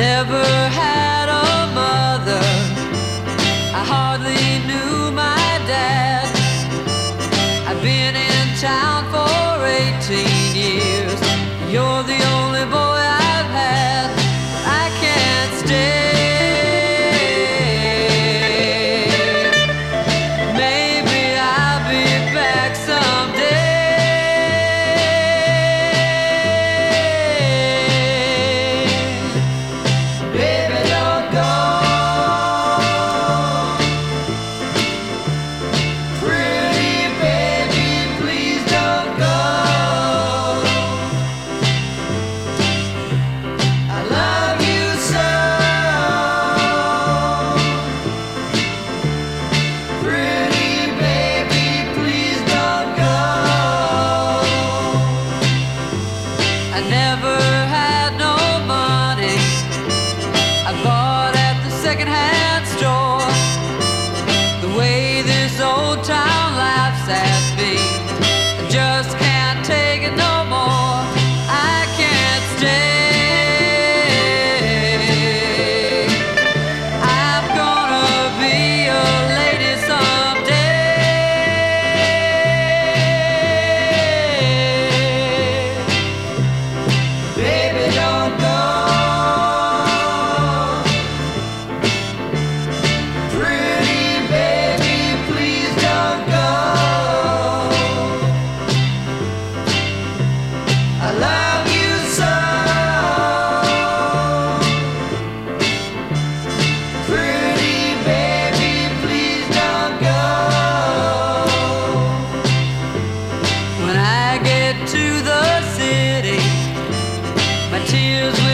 never had tears